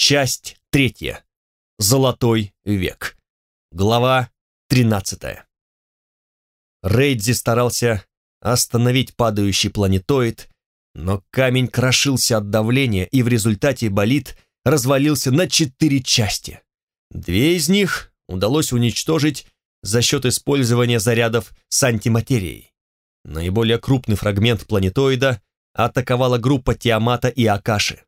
Часть третья. Золотой век. Глава тринадцатая. Рейдзи старался остановить падающий планетоид, но камень крошился от давления, и в результате болид развалился на четыре части. Две из них удалось уничтожить за счет использования зарядов с антиматерией. Наиболее крупный фрагмент планетоида атаковала группа Тиамата и Акаши.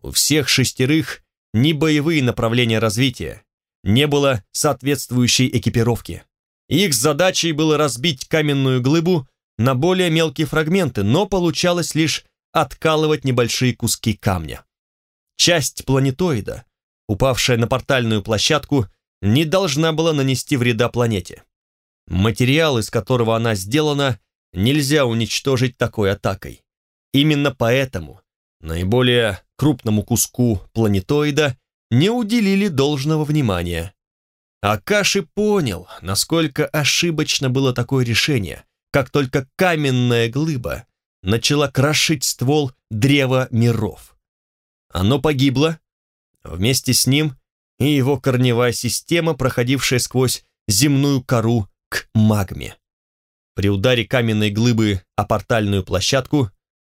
У всех шестерых ни боевые направления развития, не было соответствующей экипировки. Их задачей было разбить каменную глыбу на более мелкие фрагменты, но получалось лишь откалывать небольшие куски камня. Часть планетоида, упавшая на портальную площадку, не должна была нанести вреда планете. Материал, из которого она сделана, нельзя уничтожить такой атакой. Именно поэтому наиболее крупному куску планетоида не уделили должного внимания. Акаши понял, насколько ошибочно было такое решение, как только каменная глыба начала крошить ствол древа миров. Оно погибло, вместе с ним и его корневая система, проходившая сквозь земную кору к магме. При ударе каменной глыбы о портальную площадку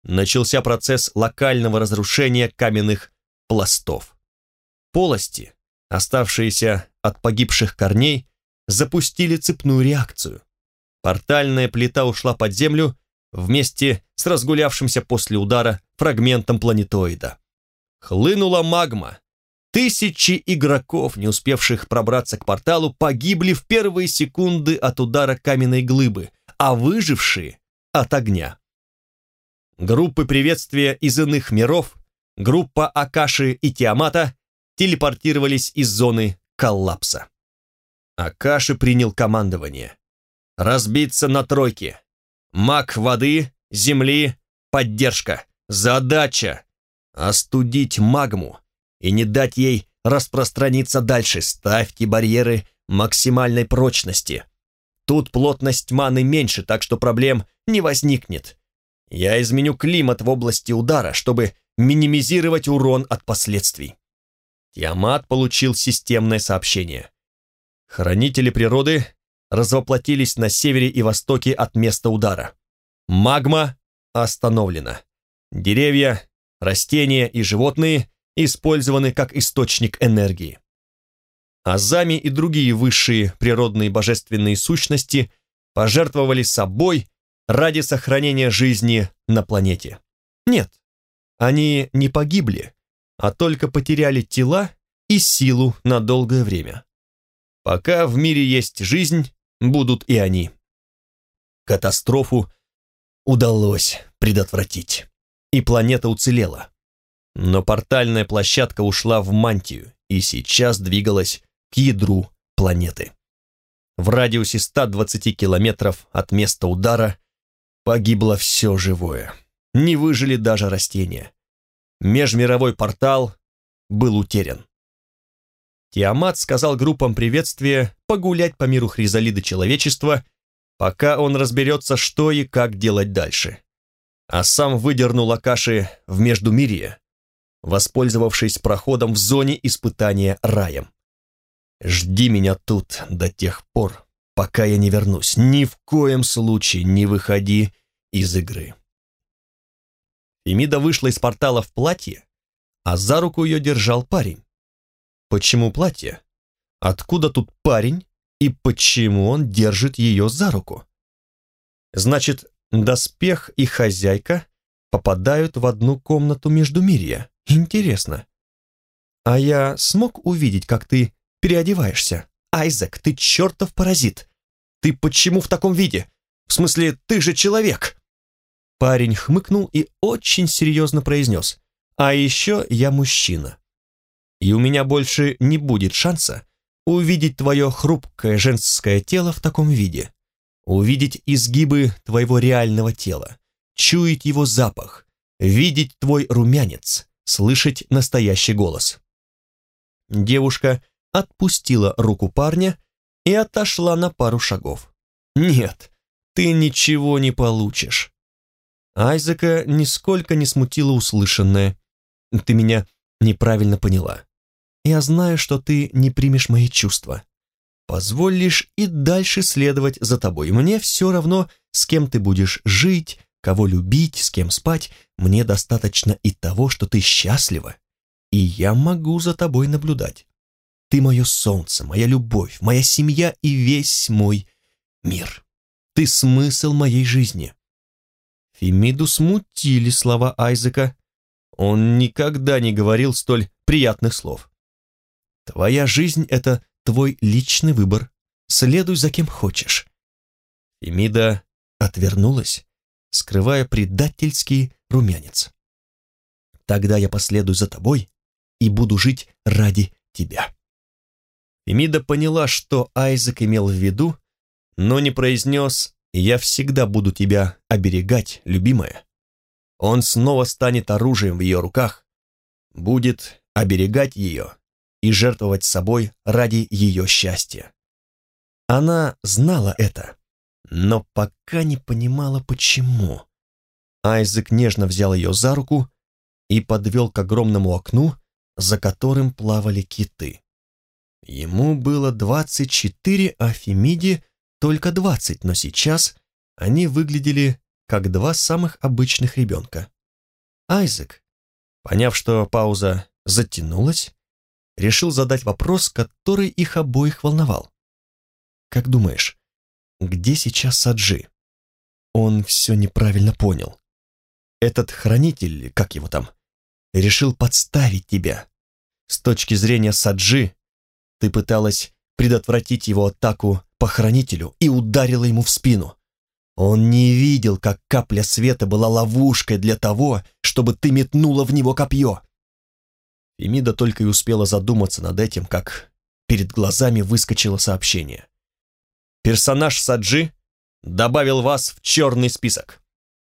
начался процесс локального разрушения каменных пластов. Полости, оставшиеся от погибших корней, запустили цепную реакцию. Портальная плита ушла под землю вместе с разгулявшимся после удара фрагментом планетоида. Хлынула магма. Тысячи игроков, не успевших пробраться к порталу, погибли в первые секунды от удара каменной глыбы, а выжившие — от огня. Группы приветствия из иных миров, группа Акаши и Тиамата телепортировались из зоны коллапса. Акаши принял командование. Разбиться на тройки. Маг воды, земли, поддержка. Задача — остудить магму и не дать ей распространиться дальше. Ставьте барьеры максимальной прочности. Тут плотность маны меньше, так что проблем не возникнет. Я изменю климат в области удара, чтобы минимизировать урон от последствий. Тиамат получил системное сообщение. Хранители природы развоплотились на севере и востоке от места удара. Магма остановлена. Деревья, растения и животные использованы как источник энергии. Азами и другие высшие природные божественные сущности пожертвовали собой ради сохранения жизни на планете. Нет, они не погибли, а только потеряли тела и силу на долгое время. Пока в мире есть жизнь, будут и они. Катастрофу удалось предотвратить, и планета уцелела. Но портальная площадка ушла в мантию и сейчас двигалась к ядру планеты. В радиусе 120 километров от места удара погибло все живое. Не выжили даже растения межмировой портал был утерян. Тиамат сказал группам приветствия погулять по миру Хризалида человечества, пока он разберется, что и как делать дальше. А сам выдернул Акаши в Междумирье, воспользовавшись проходом в зоне испытания раем. «Жди меня тут до тех пор, пока я не вернусь. Ни в коем случае не выходи из игры». Фемида вышла из портала в платье, а за руку ее держал парень. Почему платье? Откуда тут парень и почему он держит ее за руку? Значит, доспех и хозяйка попадают в одну комнату между мирья. Интересно. А я смог увидеть, как ты переодеваешься? Айзек, ты чертов паразит. Ты почему в таком виде? В смысле, ты же человек. Парень хмыкнул и очень серьезно произнес. «А еще я мужчина. И у меня больше не будет шанса увидеть твое хрупкое женское тело в таком виде, увидеть изгибы твоего реального тела, чуять его запах, видеть твой румянец, слышать настоящий голос». Девушка отпустила руку парня и отошла на пару шагов. «Нет, ты ничего не получишь. Айзека нисколько не смутило услышанное. «Ты меня неправильно поняла. Я знаю, что ты не примешь мои чувства. Позволь лишь и дальше следовать за тобой. Мне все равно, с кем ты будешь жить, кого любить, с кем спать. Мне достаточно и того, что ты счастлива, и я могу за тобой наблюдать. Ты мое солнце, моя любовь, моя семья и весь мой мир. Ты смысл моей жизни. Фемиду смутили слова Айзека. Он никогда не говорил столь приятных слов. Твоя жизнь — это твой личный выбор. Следуй за кем хочешь. Фемида отвернулась, скрывая предательский румянец. Тогда я последую за тобой и буду жить ради тебя. Фемида поняла, что Айзек имел в виду, но не произнес «Я всегда буду тебя оберегать, любимая». Он снова станет оружием в ее руках, будет оберегать ее и жертвовать собой ради ее счастья. Она знала это, но пока не понимала, почему. Айзек нежно взял ее за руку и подвел к огромному окну, за которым плавали киты. Ему было двадцать четыре, а Фемиде только двадцать, но сейчас они выглядели как два самых обычных ребенка. Айзек, поняв, что пауза затянулась, решил задать вопрос, который их обоих волновал. «Как думаешь, где сейчас Саджи?» Он все неправильно понял. Этот хранитель, как его там, решил подставить тебя. С точки зрения Саджи, ты пыталась предотвратить его атаку по хранителю и ударила ему в спину. Он не видел, как капля света была ловушкой для того, чтобы ты метнула в него копье. Фемида только и успела задуматься над этим, как перед глазами выскочило сообщение. Персонаж Саджи добавил вас в черный список.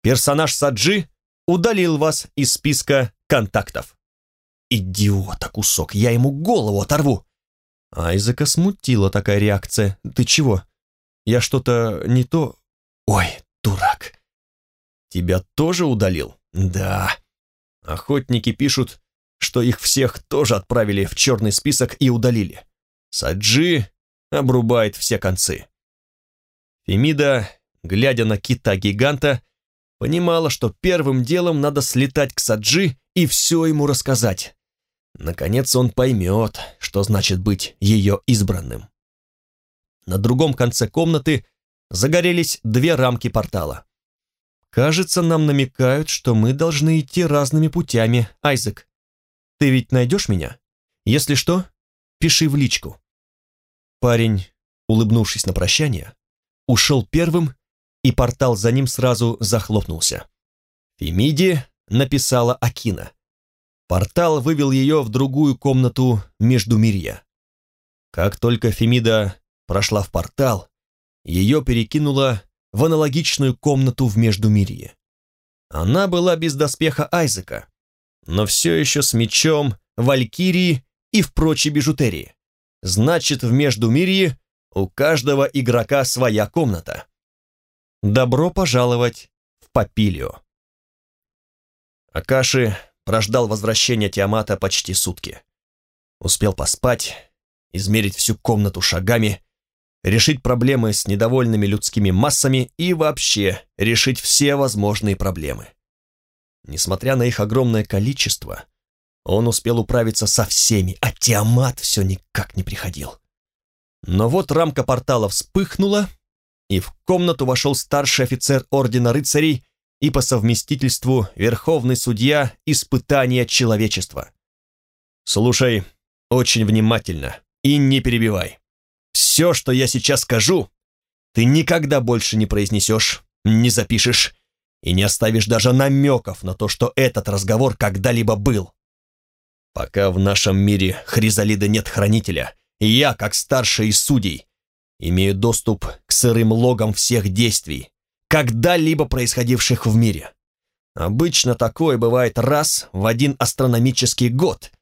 Персонаж Саджи удалил вас из списка контактов. Идиота кусок, я ему голову оторву. Айзека смутила такая реакция. «Ты чего? Я что-то не то...» «Ой, дурак!» «Тебя тоже удалил?» «Да». Охотники пишут, что их всех тоже отправили в черный список и удалили. Саджи обрубает все концы. Фемида, глядя на кита-гиганта, понимала, что первым делом надо слетать к Саджи и все ему рассказать. Наконец он поймет, что значит быть ее избранным. На другом конце комнаты загорелись две рамки портала. «Кажется, нам намекают, что мы должны идти разными путями, Айзек. Ты ведь найдешь меня? Если что, пиши в личку». Парень, улыбнувшись на прощание, ушел первым, и портал за ним сразу захлопнулся. Фемиди написала Акина. Портал вывел ее в другую комнату между мирья. Как только Фемида прошла в портал, ее перекинуло в аналогичную комнату в Междумирье. Она была без доспеха Айзека, но все еще с мечом, валькирии и в прочей бижутерии. Значит, в Междумирье у каждого игрока своя комната. Добро пожаловать в Папилио. Акаши прождал возвращение Тиамата почти сутки. Успел поспать, измерить всю комнату шагами, решить проблемы с недовольными людскими массами и вообще решить все возможные проблемы. Несмотря на их огромное количество, он успел управиться со всеми, а Тиамат все никак не приходил. Но вот рамка портала вспыхнула, и в комнату вошел старший офицер Ордена Рыцарей и по совместительству верховный судья испытания человечества. Слушай очень внимательно и не перебивай. Все, что я сейчас скажу, ты никогда больше не произнесешь, не запишешь и не оставишь даже намеков на то, что этот разговор когда-либо был. Пока в нашем мире Хризалида нет хранителя, я, как старший из судей, имею доступ к сырым логам всех действий, когда-либо происходивших в мире. Обычно такое бывает раз в один астрономический год,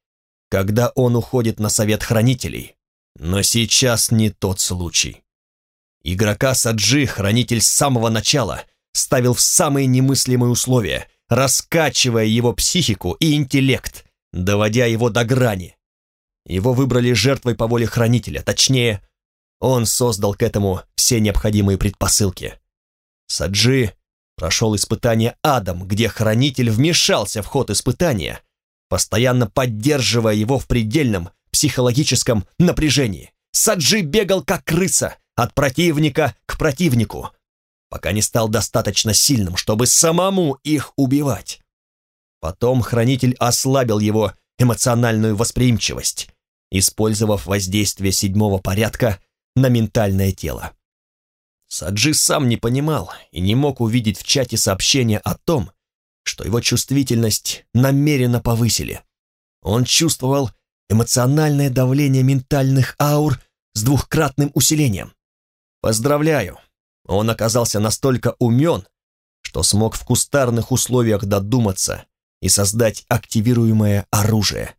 когда он уходит на совет хранителей. Но сейчас не тот случай. Игрока Саджи хранитель с самого начала ставил в самые немыслимые условия, раскачивая его психику и интеллект, доводя его до грани. Его выбрали жертвой по воле хранителя, точнее, он создал к этому все необходимые предпосылки. Саджи прошел испытание адом, где хранитель вмешался в ход испытания, постоянно поддерживая его в предельном психологическом напряжении. Саджи бегал как крыса от противника к противнику, пока не стал достаточно сильным, чтобы самому их убивать. Потом хранитель ослабил его эмоциональную восприимчивость, использовав воздействие седьмого порядка на ментальное тело. Саджи сам не понимал и не мог увидеть в чате сообщение о том, что его чувствительность намеренно повысили. Он чувствовал эмоциональное давление ментальных аур с двухкратным усилением. Поздравляю, он оказался настолько умен, что смог в кустарных условиях додуматься и создать активируемое оружие.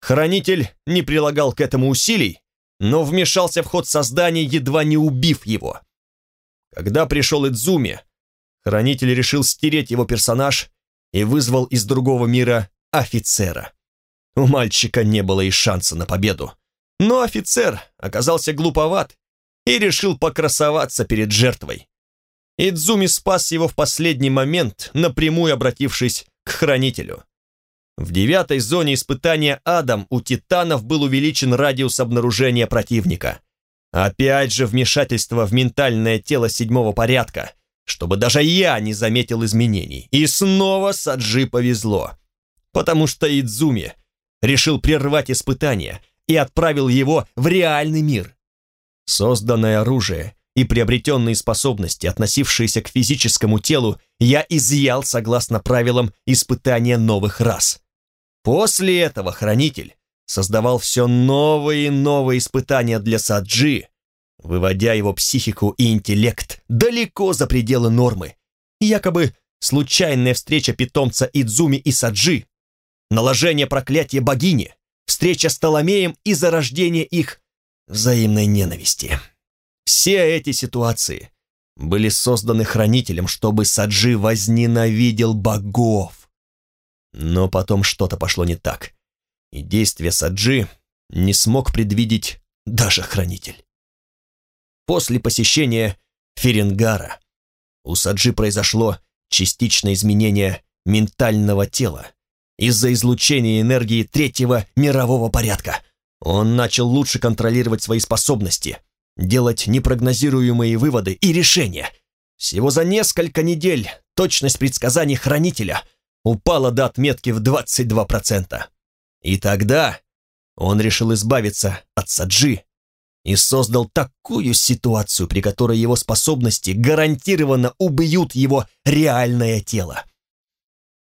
Хранитель не прилагал к этому усилий, но вмешался в ход создания, едва не убив его. Когда пришел Идзуми, Хранитель решил стереть его персонаж и вызвал из другого мира офицера. У мальчика не было и шанса на победу. Но офицер оказался глуповат и решил покрасоваться перед жертвой. Идзуми спас его в последний момент, напрямую обратившись к хранителю. В девятой зоне испытания Адам у титанов был увеличен радиус обнаружения противника. Опять же вмешательство в ментальное тело седьмого порядка, чтобы даже я не заметил изменений. И снова Саджи повезло, потому что Идзуми решил прервать испытание и отправил его в реальный мир. Созданное оружие и приобретенные способности, относившиеся к физическому телу, я изъял согласно правилам испытания новых рас. После этого хранитель создавал все новые и новые испытания для Саджи, выводя его психику и интеллект далеко за пределы нормы. Якобы случайная встреча питомца Идзуми и Саджи, наложение проклятия богини, встреча с Толомеем и зарождение их взаимной ненависти. Все эти ситуации были созданы хранителем, чтобы Саджи возненавидел богов. Но потом что-то пошло не так, и действия Саджи не смог предвидеть даже хранитель. После посещения Ференгара у Саджи произошло частичное изменение ментального тела из-за излучения энергии третьего мирового порядка – он начал лучше контролировать свои способности, делать непрогнозируемые выводы и решения. Всего за несколько недель точность предсказаний хранителя упала до отметки в 22%. И тогда он решил избавиться от Саджи и создал такую ситуацию, при которой его способности гарантированно убьют его реальное тело.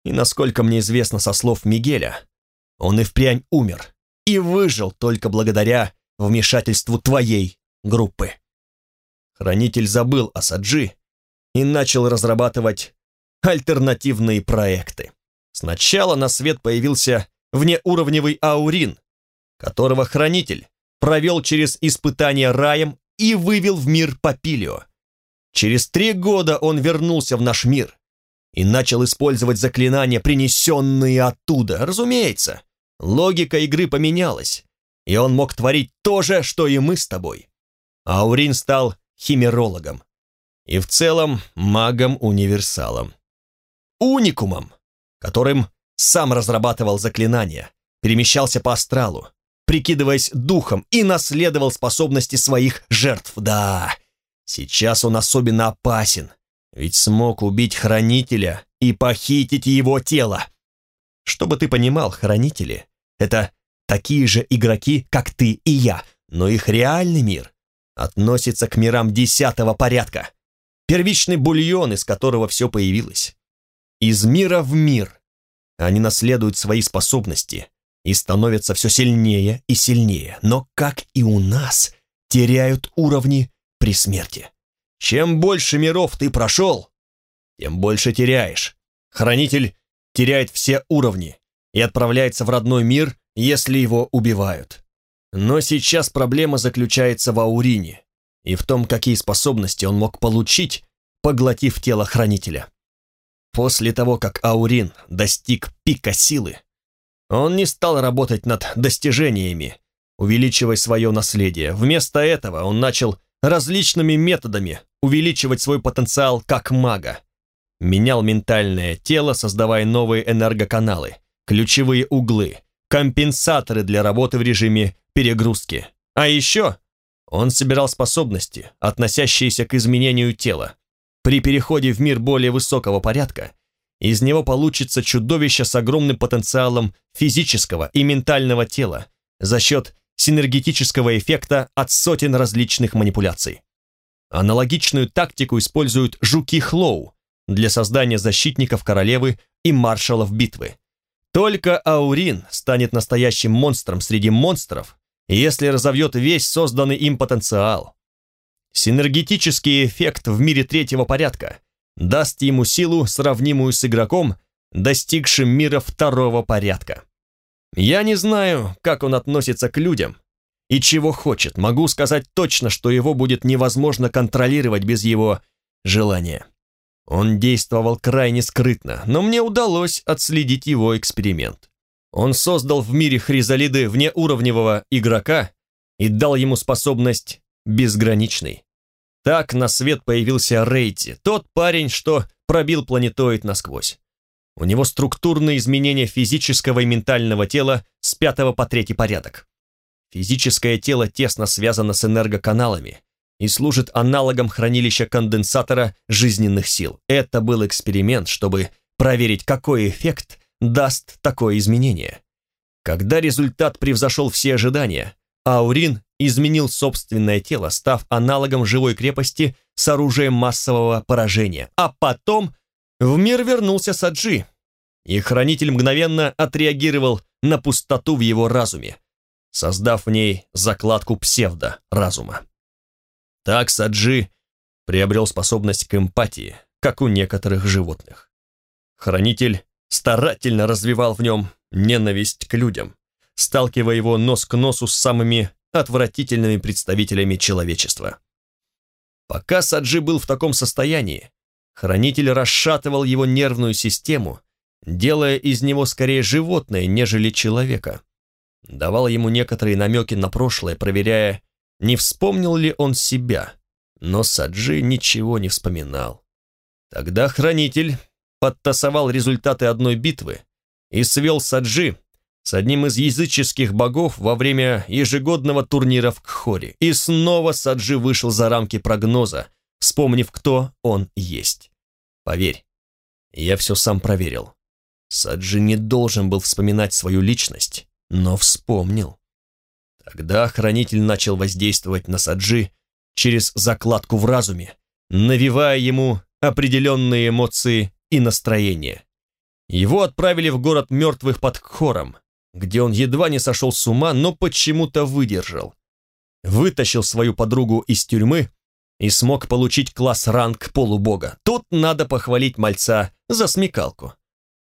И насколько мне известно со слов Мигеля, он и впрямь умер, и выжил только благодаря вмешательству твоей группы. Хранитель забыл о Саджи и начал разрабатывать альтернативные проекты. Сначала на свет появился внеуровневый Аурин, которого Хранитель провел через испытание раем и вывел в мир Папилио. Через три года он вернулся в наш мир и начал использовать заклинания, принесенные оттуда, разумеется, Логика игры поменялась, и он мог творить то же, что и мы с тобой. Аурин стал химерологом и в целом магом-универсалом. Уникумом, которым сам разрабатывал заклинания, перемещался по астралу, прикидываясь духом и наследовал способности своих жертв. Да, сейчас он особенно опасен, ведь смог убить хранителя и похитить его тело. Чтобы ты понимал, хранители это такие же игроки, как ты и я, но их реальный мир относится к мирам десятого порядка. Первичный бульон, из которого все появилось. Из мира в мир они наследуют свои способности и становятся все сильнее и сильнее, но, как и у нас, теряют уровни при смерти. Чем больше миров ты прошел, тем больше теряешь. Хранитель теряет все уровни, и отправляется в родной мир, если его убивают. Но сейчас проблема заключается в Аурине и в том, какие способности он мог получить, поглотив тело хранителя. После того, как Аурин достиг пика силы, Он не стал работать над достижениями, увеличивая свое наследие. Вместо этого он начал различными методами увеличивать свой потенциал как мага. Менял ментальное тело, создавая новые энергоканалы, ключевые углы, компенсаторы для работы в режиме перегрузки. А еще он собирал способности, относящиеся к изменению тела. При переходе в мир более высокого порядка из него получится чудовище с огромным потенциалом физического и ментального тела за счет синергетического эффекта от сотен различных манипуляций. Аналогичную тактику используют жуки Хлоу для создания защитников королевы и маршалов битвы. Только Аурин станет настоящим монстром среди монстров, если разовьет весь созданный им потенциал. Синергетический эффект в мире третьего порядка даст ему силу, сравнимую с игроком, достигшим мира второго порядка. Я не знаю, как он относится к людям и чего хочет. Могу сказать точно, что его будет невозможно контролировать без его желания. Он действовал крайне скрытно, но мне удалось отследить его эксперимент. Он создал в мире Хризалиды внеуровневого игрока и дал ему способность безграничной. Так на свет появился Рейти, тот парень, что пробил планетоид насквозь. У него структурные изменения физического и ментального тела с пятого по третий порядок. Физическое тело тесно связано с энергоканалами и служит аналогом хранилища конденсатора жизненных сил. Это был эксперимент, чтобы проверить, какой эффект даст такое изменение. Когда результат превзошел все ожидания, Аурин изменил собственное тело, став аналогом живой крепости с оружием массового поражения, а потом в мир вернулся Саджи, и Хранитель мгновенно отреагировал на пустоту в его разуме, создав в ней закладку псевдо-разума. Так Саджи приобрел способность к эмпатии, как у некоторых животных. Хранитель старательно развивал в нем ненависть к людям, сталкивая его нос к носу с самыми отвратительными представителями человечества. Пока Саджи был в таком состоянии, Хранитель расшатывал его нервную систему, делая из него скорее животное, нежели человека. Давал ему некоторые намеки на прошлое, проверяя, не вспомнил ли он себя, но Саджи ничего не вспоминал. Тогда Хранитель подтасовал результаты одной битвы и свел Саджи с одним из языческих богов во время ежегодного турнира в Кхоре. И снова Саджи вышел за рамки прогноза, вспомнив, кто он есть. Поверь, я все сам проверил. Саджи не должен был вспоминать свою личность, но вспомнил. Тогда хранитель начал воздействовать на Саджи через закладку в разуме, навевая ему определенные эмоции и настроения. Его отправили в город мертвых под Кхором, где он едва не сошел с ума, но почему-то выдержал. Вытащил свою подругу из тюрьмы и смог получить класс-ранг полубога. Тут надо похвалить мальца за смекалку.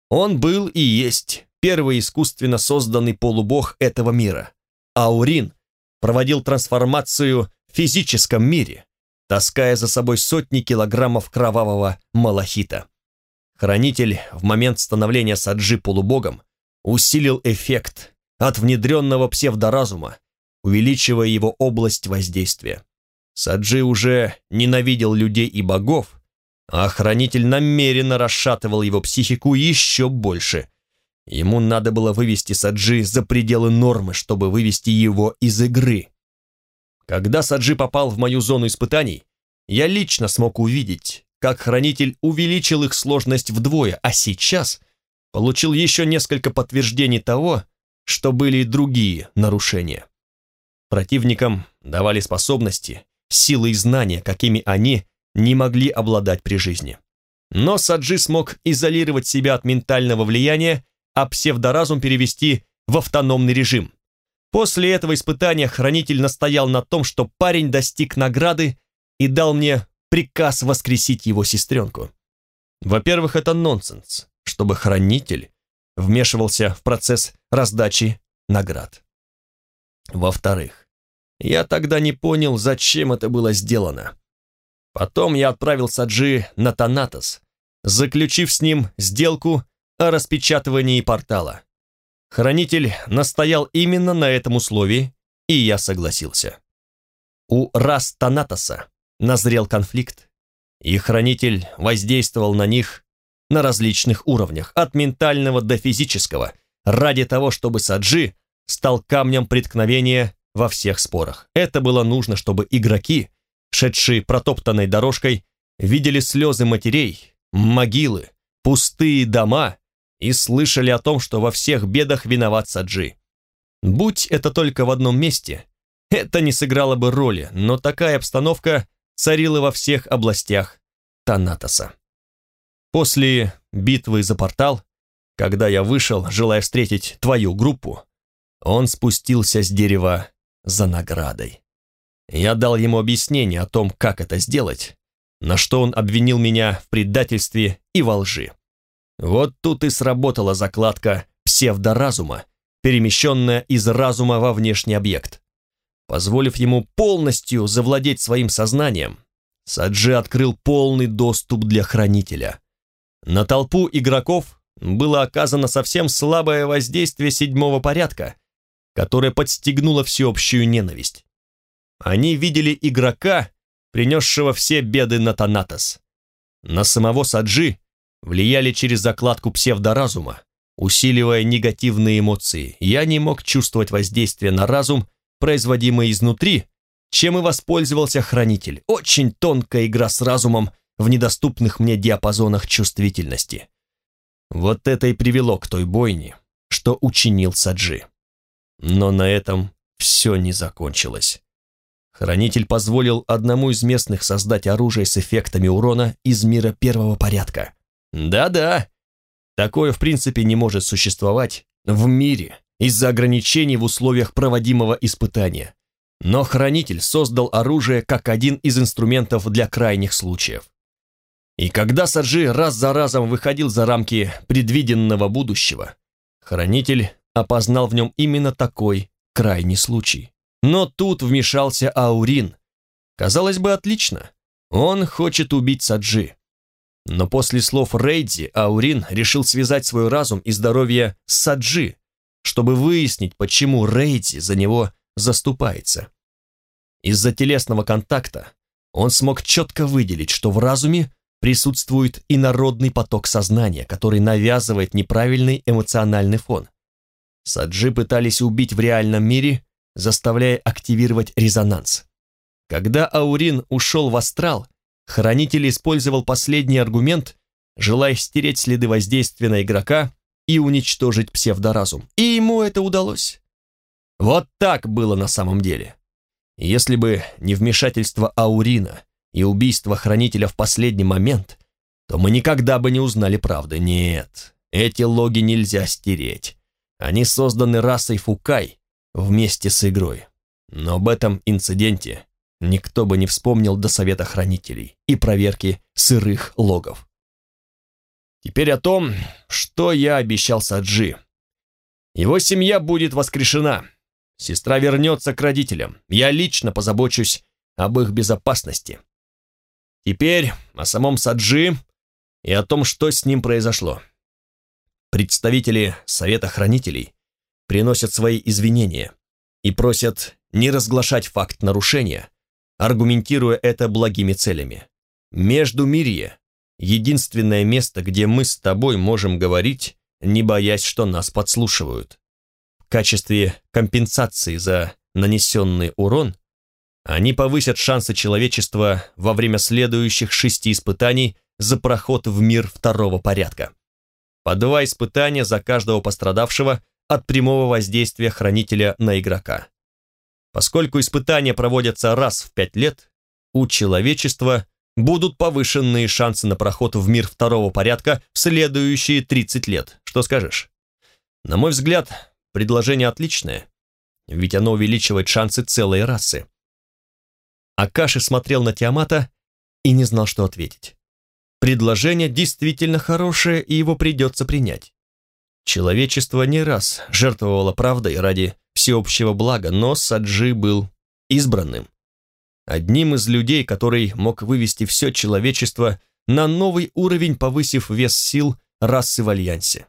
Он был и есть первый искусственно созданный полубог этого мира. Аурин проводил трансформацию в физическом мире, таская за собой сотни килограммов кровавого малахита. Хранитель в момент становления Саджи полубогом усилил эффект от внедренного псевдоразума, увеличивая его область воздействия. Саджи уже ненавидел людей и богов, а хранитель намеренно расшатывал его психику еще больше. Ему надо было вывести Саджи за пределы нормы, чтобы вывести его из игры. Когда Саджи попал в мою зону испытаний, я лично смог увидеть, как хранитель увеличил их сложность вдвое, а сейчас получил еще несколько подтверждений того, что были и другие нарушения. Противникам давали способности, силы и знания, какими они не могли обладать при жизни. Но Саджи смог изолировать себя от ментального влияния, а псевдоразум перевести в автономный режим. После этого испытания хранитель настоял на том, что парень достиг награды и дал мне приказ воскресить его сестренку. Во-первых, это нонсенс, чтобы хранитель вмешивался в процесс раздачи наград. Во-вторых, я тогда не понял, зачем это было сделано. Потом я отправил Саджи на Танатос, заключив с ним сделку о распечатывании портала. Хранитель настоял именно на этом условии, и я согласился. У рас Танатоса назрел конфликт, и Хранитель воздействовал на них на различных уровнях, от ментального до физического, ради того, чтобы Саджи стал камнем преткновения во всех спорах. Это было нужно, чтобы игроки, шедшие протоптанной дорожкой, видели слезы матерей, могилы, пустые дома и слышали о том, что во всех бедах виноват Саджи. Будь это только в одном месте, это не сыграло бы роли, но такая обстановка царила во всех областях Танатоса. После битвы за портал, когда я вышел, желая встретить твою группу, он спустился с дерева за наградой. Я дал ему объяснение о том, как это сделать, на что он обвинил меня в предательстве и во лжи. Вот тут и сработала закладка псевдоразума, перемещенная из разума во внешний объект. Позволив ему полностью завладеть своим сознанием, Саджи открыл полный доступ для хранителя. На толпу игроков было оказано совсем слабое воздействие седьмого порядка, которое подстегнуло всеобщую ненависть. Они видели игрока, принесшего все беды на Танатос. На самого Саджи влияли через закладку псевдоразума, усиливая негативные эмоции. Я не мог чувствовать воздействие на разум, производимое изнутри, чем и воспользовался Хранитель. Очень тонкая игра с разумом в недоступных мне диапазонах чувствительности. Вот это и привело к той бойне, что учинил Саджи. Но на этом все не закончилось. Хранитель позволил одному из местных создать оружие с эффектами урона из мира первого порядка. Да-да, такое в принципе не может существовать в мире из-за ограничений в условиях проводимого испытания. Но Хранитель создал оружие как один из инструментов для крайних случаев. И когда Саджи раз за разом выходил за рамки предвиденного будущего, Хранитель опознал в нем именно такой крайний случай. Но тут вмешался Аурин. Казалось бы, отлично. Он хочет убить Саджи. Но после слов Рейдзи Аурин решил связать свой разум и здоровье с Саджи, чтобы выяснить, почему Рейдзи за него заступается. Из-за телесного контакта он смог четко выделить, что в разуме присутствует инородный поток сознания, который навязывает неправильный эмоциональный фон. Саджи пытались убить в реальном мире, заставляя активировать резонанс. Когда Аурин ушел в астрал, хранитель использовал последний аргумент, желая стереть следы воздействия на игрока и уничтожить псевдоразум. И ему это удалось. Вот так было на самом деле. Если бы не вмешательство Аурина и убийство хранителя в последний момент, то мы никогда бы не узнали правды. Нет, эти логи нельзя стереть. Они созданы расой Фукай вместе с игрой. Но об этом инциденте никто бы не вспомнил до совета хранителей и проверки сырых логов. Теперь о том, что я обещал Саджи. Его семья будет воскрешена. Сестра вернется к родителям. Я лично позабочусь об их безопасности. Теперь о самом Саджи и о том, что с ним произошло. Представители Совета Хранителей приносят свои извинения и просят не разглашать факт нарушения, аргументируя это благими целями. Междумирье — единственное место, где мы с тобой можем говорить, не боясь, что нас подслушивают. В качестве компенсации за нанесенный урон они повысят шансы человечества во время следующих шести испытаний за проход в мир второго порядка по два испытания за каждого пострадавшего от прямого воздействия хранителя на игрока. Поскольку испытания проводятся раз в пять лет, у человечества будут повышенные шансы на проход в мир второго порядка в следующие 30 лет. Что скажешь? На мой взгляд, предложение отличное, ведь оно увеличивает шансы целой расы. Акаши смотрел на Тиамата и не знал, что ответить. Предложение действительно хорошее, и его придется принять. Человечество не раз жертвовало правдой ради всеобщего блага, но Саджи был избранным. Одним из людей, который мог вывести все человечество на новый уровень, повысив вес сил расы в Альянсе.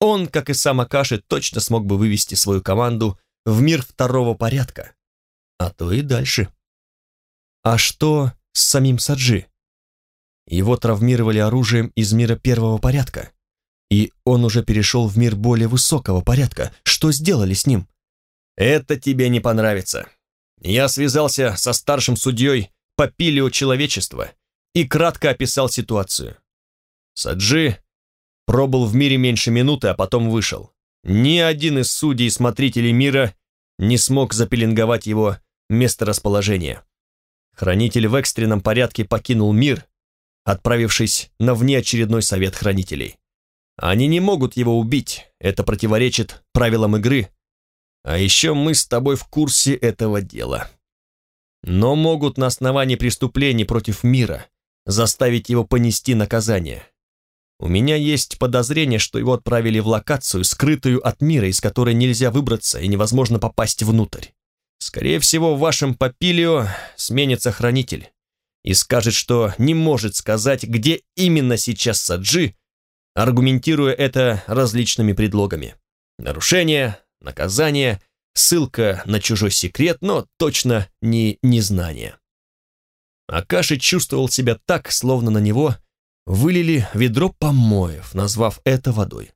он, как и сам Акаши, точно смог бы вывести свою команду в мир второго порядка, а то и дальше. А что с самим Саджи? Его травмировали оружием из мира первого порядка, и он уже перешел в мир более высокого порядка. Что сделали с ним? Это тебе не понравится. Я связался со старшим судьей по человечества и кратко описал ситуацию. Саджи пробыл в мире меньше минуты, а потом вышел. Ни один из судей и смотрителей мира не смог запеленговать его месторасположение. Хранитель в экстренном порядке покинул мир, отправившись на внеочередной совет хранителей. Они не могут его убить, это противоречит правилам игры. А еще мы с тобой в курсе этого дела. Но могут на основании преступлений против мира заставить его понести наказание. У меня есть подозрение, что его отправили в локацию, скрытую от мира, из которой нельзя выбраться и невозможно попасть внутрь. Скорее всего, в вашем папилио сменится хранитель и скажет, что не может сказать, где именно сейчас Саджи, аргументируя это различными предлогами. Нарушение, наказание, ссылка на чужой секрет, но точно не незнание. Акаши чувствовал себя так, словно на него вылили ведро помоев, назвав это водой.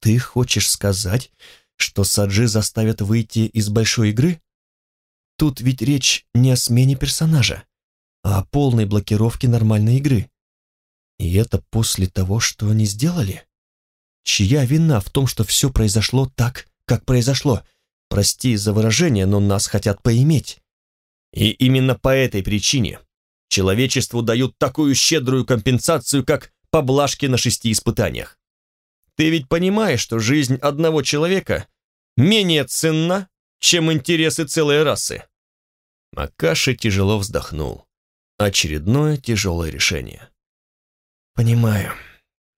«Ты хочешь сказать, что Саджи заставят выйти из большой игры? Тут ведь речь не о смене персонажа, а о полной блокировке нормальной игры. И это после того, что они сделали? Чья вина в том, что все произошло так, как произошло? Прости за выражение, но нас хотят поиметь. И именно по этой причине человечеству дают такую щедрую компенсацию, как поблажки на шести испытаниях. Ты ведь понимаешь, что жизнь одного человека менее ценна, чем интересы целой расы. Макаши тяжело вздохнул. Очередное тяжелое решение. Понимаю.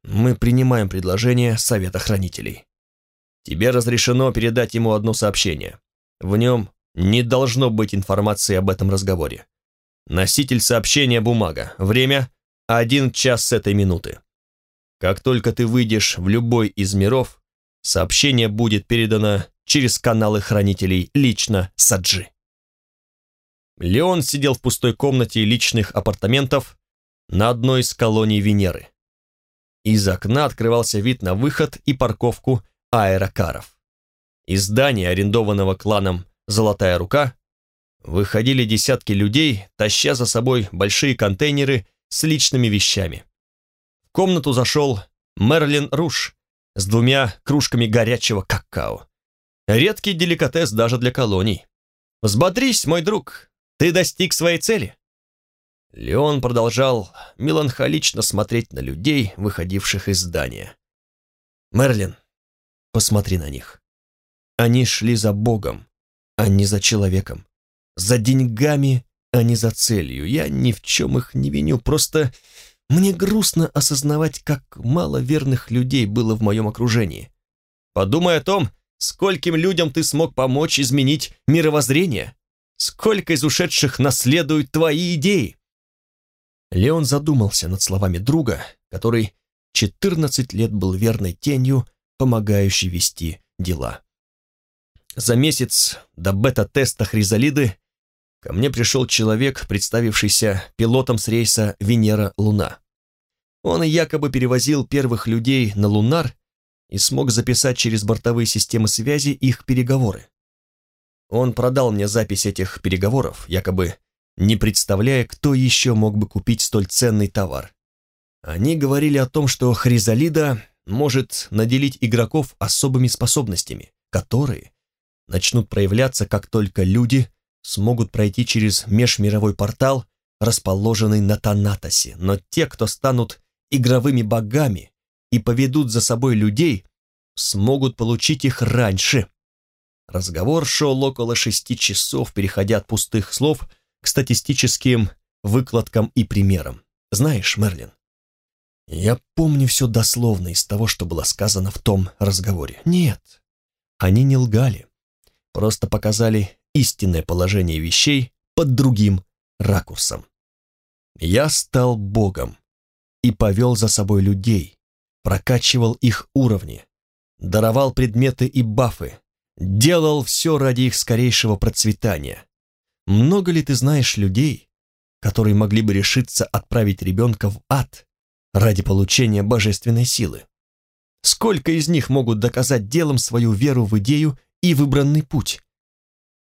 Мы принимаем предложение Совета Хранителей. Тебе разрешено передать ему одно сообщение. В нем не должно быть информации об этом разговоре. Носитель сообщения – бумага. Время – один час с этой минуты. Как только ты выйдешь в любой из миров, сообщение будет передано через каналы хранителей лично Саджи. Леон сидел в пустой комнате личных апартаментов на одной из колоний Венеры. Из окна открывался вид на выход и парковку аэрокаров. Из здания, арендованного кланом «Золотая рука», выходили десятки людей, таща за собой большие контейнеры с личными вещами. Комнату зашел Мерлин Руш с двумя кружками горячего какао. Редкий деликатес даже для колоний. «Взбодрись, мой друг, ты достиг своей цели». Леон продолжал меланхолично смотреть на людей, выходивших из здания. «Мерлин, посмотри на них. Они шли за Богом, а не за человеком за деньгами, а не за целью. Я ни в чем их не виню, просто мне грустно осознавать, как мало верных людей было в моем окружении. Подумай о том, скольким людям ты смог помочь изменить мировоззрение, сколько из ушедших наследуют твои идеи. Леон задумался над словами друга, который 14 лет был верной тенью, помогающей вести дела. За месяц до бета-теста Хризалиды Ко мне пришел человек, представившийся пилотом с рейса Венера-Луна. Он якобы перевозил первых людей на Лунар и смог записать через бортовые системы связи их переговоры. Он продал мне запись этих переговоров, якобы не представляя, кто еще мог бы купить столь ценный товар. Они говорили о том, что Хризалида может наделить игроков особыми способностями, которые начнут проявляться, как только люди смогут пройти через межмировой портал, расположенный на Танатосе, но те, кто станут игровыми богами и поведут за собой людей, смогут получить их раньше. Разговор шел около шести часов, переходя от пустых слов к статистическим выкладкам и примерам. Знаешь, Мерлин, я помню все дословно из того, что было сказано в том разговоре. Нет, они не лгали, просто показали истинное положение вещей под другим ракурсом. Я стал Богом и повел за собой людей, прокачивал их уровни, даровал предметы и бафы, делал все ради их скорейшего процветания. Много ли ты знаешь людей, которые могли бы решиться отправить ребенка в ад ради получения божественной силы? Сколько из них могут доказать делом свою веру в идею и выбранный путь?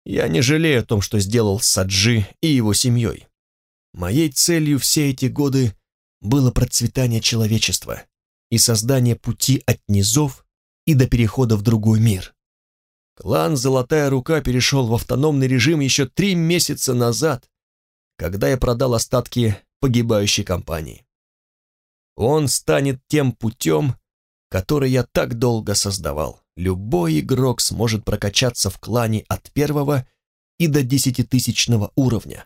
Я не жалею о том, что сделал Саджи и его семьей. Моей целью все эти годы было процветание человечества и создание пути от низов и до перехода в другой мир. Клан «Золотая рука» перешел в автономный режим еще три месяца назад, когда я продал остатки погибающей компании. Он станет тем путем, который я так долго создавал. Любой игрок сможет прокачаться в клане от первого и до десятитысячного уровня.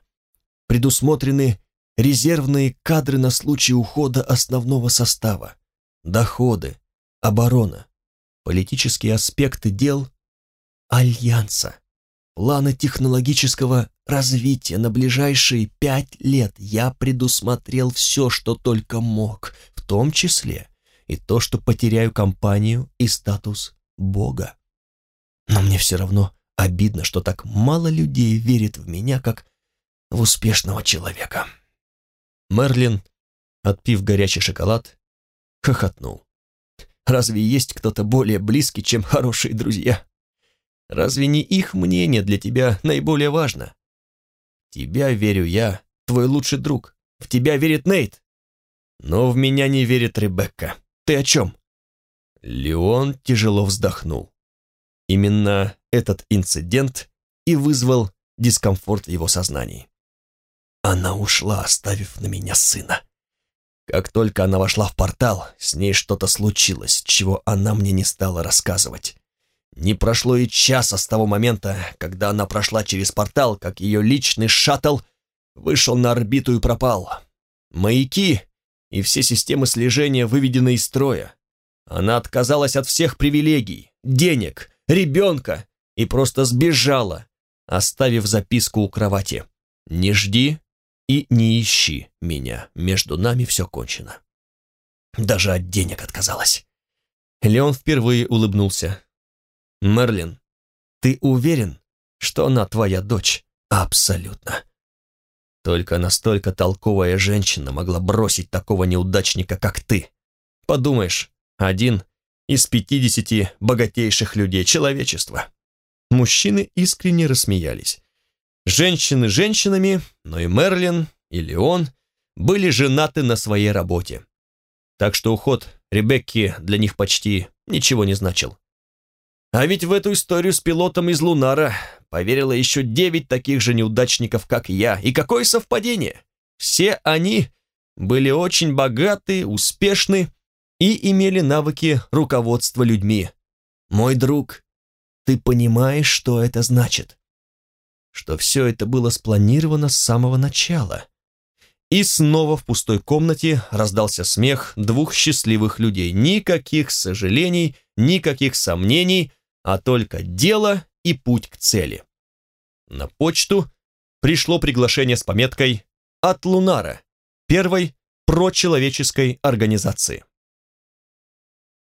Предусмотрены резервные кадры на случай ухода основного состава, доходы, оборона, политические аспекты дел Альянса, планы технологического развития на ближайшие пять лет. Я предусмотрел все, что только мог, в том числе и то, что потеряю компанию и статус Бога. Но мне все равно обидно, что так мало людей верит в меня, как в успешного человека. Мерлин, отпив горячий шоколад, хохотнул. Разве есть кто-то более близкий, чем хорошие друзья? Разве не их мнение для тебя наиболее важно? Тебя верю я, твой лучший друг. В тебя верит Нейт. Но в меня не верит Ребекка. Ты о чем? Леон тяжело вздохнул. Именно этот инцидент и вызвал дискомфорт в его сознании. Она ушла, оставив на меня сына. Как только она вошла в портал, с ней что-то случилось, чего она мне не стала рассказывать. Не прошло и часа с того момента, когда она прошла через портал, как ее личный шаттл вышел на орбиту и пропал. Маяки и все системы слежения выведены из строя. Она отказалась от всех привилегий, денег, ребенка и просто сбежала, оставив записку у кровати. «Не жди и не ищи меня, между нами все кончено». Даже от денег отказалась. Леон впервые улыбнулся. «Мерлин, ты уверен, что она твоя дочь?» «Абсолютно». Только настолько толковая женщина могла бросить такого неудачника, как ты. Подумаешь, один из пятидесяти богатейших людей человечества. Мужчины искренне рассмеялись. Женщины женщинами, но и Мерлин, и Леон были женаты на своей работе. Так что уход Ребекки для них почти ничего не значил. А ведь в эту историю с пилотом из Лунара поверило еще девять таких же неудачников, как я. И какое совпадение! Все они были очень богаты, успешны и имели навыки руководства людьми. Мой друг, ты понимаешь, что это значит? Что все это было спланировано с самого начала. И снова в пустой комнате раздался смех двух счастливых людей. Никаких сожалений, никаких сомнений, а только дело и путь к цели. На почту пришло приглашение с пометкой «От Лунара», первой прочеловеческой организации.